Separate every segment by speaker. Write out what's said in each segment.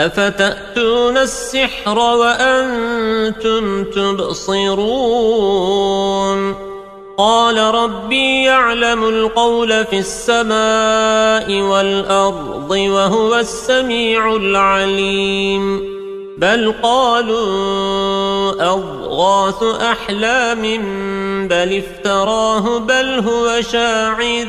Speaker 1: أفتأتون السحر وأنتم تبصرون؟ قال ربي يعلم القول في السماء والأرض وهو السميع العليم. بل قالوا أضغاث أحلام بل افتراه بل هو شاعر.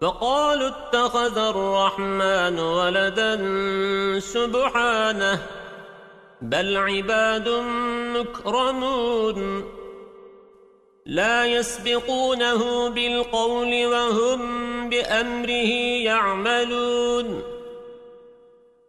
Speaker 1: فقالوا اتخذ الرحمن ولدا سبحانه بل عباد مكرمون. لا يسبقونه بالقول وهم بأمره يعملون.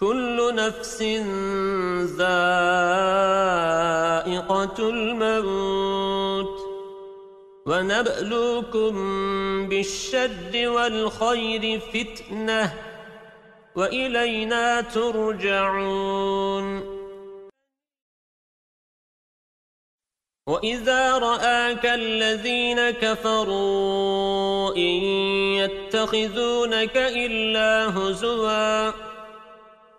Speaker 1: كل نفس ذائقة الموت. ونبلوكم بالشر والخير فتنة وإلينا ترجعون. وَإِذَا رَآكَ الَّذِينَ كَفَرُوا إِن يَتَّخِذُونَكَ إِلَّا هُزُوًا.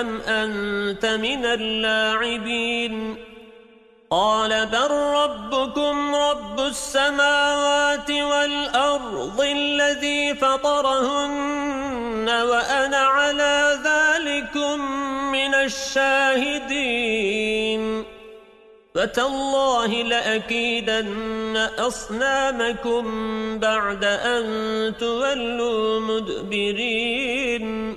Speaker 1: أم أنت من اللاعبين؟ قال بل ربكم رب السماوات والأرض الذي فطرهن وأنا على ذلكم من الشاهدين. فتالله لأكيدن أصنامكم بعد أن تولوا مدبرين.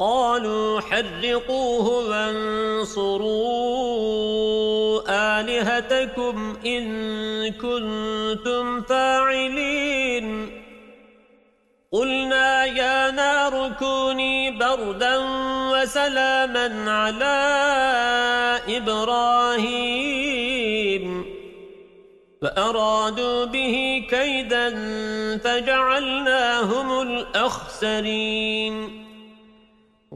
Speaker 1: قالوا حرقوه وانصروا آلهتكم إن كنتم فاعلين. قلنا يا نار كوني بردا وسلاما على إبراهيم. فأرادوا به كيدا فجعلناهم الأخسرين.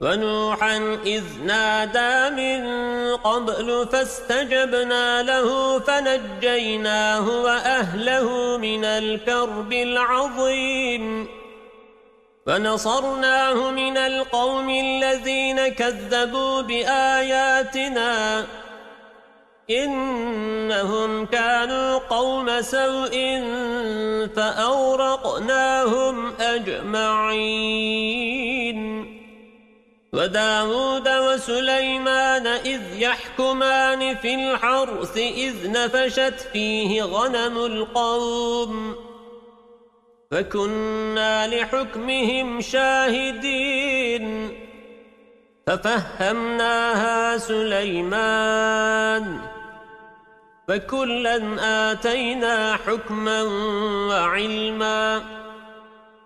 Speaker 1: ونوحا إذ نادى من قبل فاستجبنا له فنجيناه وأهله من الكرب العظيم. فنصرناه من القوم الذين كذبوا بآياتنا. إنهم كانوا قوم سوء فأورقناهم أجمعين. وداود وسليمان إذ يحكمان في الحرث إذ نفشت فيه غنم القوم فكنا لحكمهم شاهدين ففهمناها سليمان فكلا آتينا حكما وعلما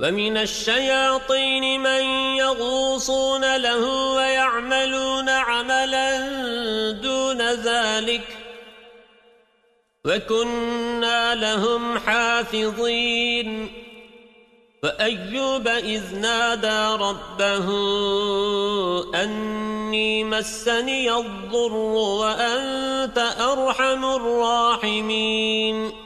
Speaker 1: ومن الشياطين من يغوصون له ويعملون عملا دون ذلك وكنا لهم حافظين فأيوب إذ نادى ربه أني مسني الضر وأنت أرحم الراحمين